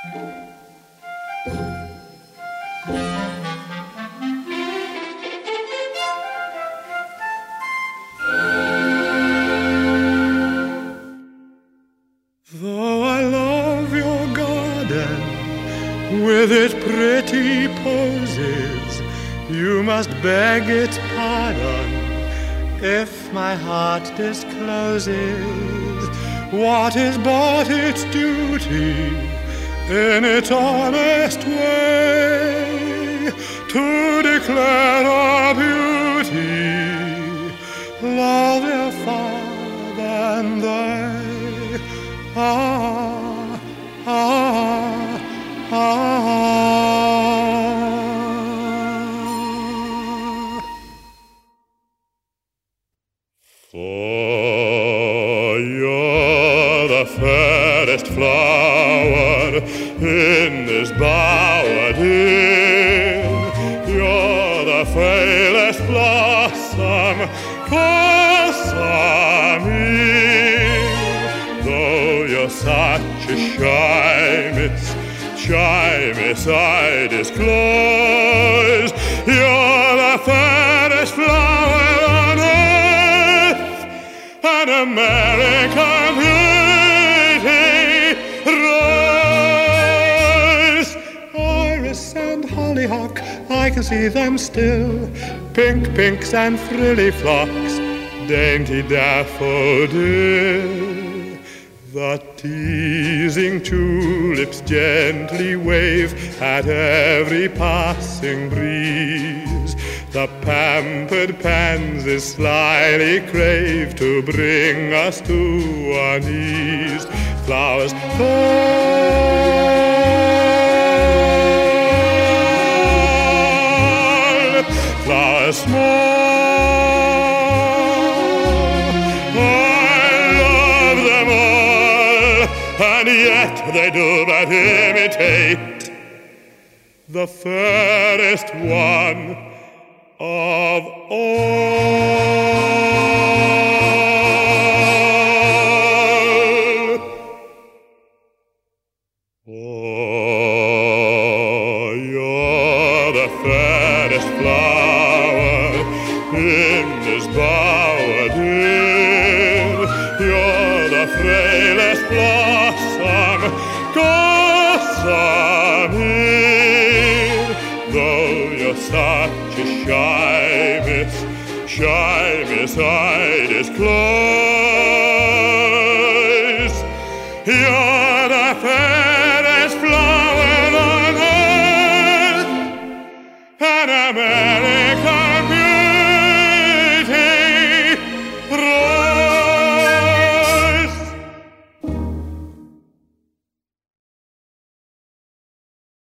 Though I love your garden with its pretty poses, you must beg its pardon if my heart discloses what is but its duty in its honest way to declare our beauty. Love father and they. Ah, ah, ah. For you're the fairest flower in this bower dear. You're the frailest blossom, blossoming. Though you're such a shy miss, shy miss, I disclose. You're the fairest flower on earth, an American Iris and hollyhock, I can see them still. Pink pinks and frilly phlox, dainty daffodil. The teasing tulips gently wave at every passing breeze. The pampered pansies slyly crave to bring us to our knees. Flowers small. I love them all, and yet they do but imitate the fairest one of all. Oh, you're the fairest flower in this bower, dear. You're the frailest blossom, gossamer. Though you're such a shy miss, shy miss, I disclose. The fairest flower on earth, and a man.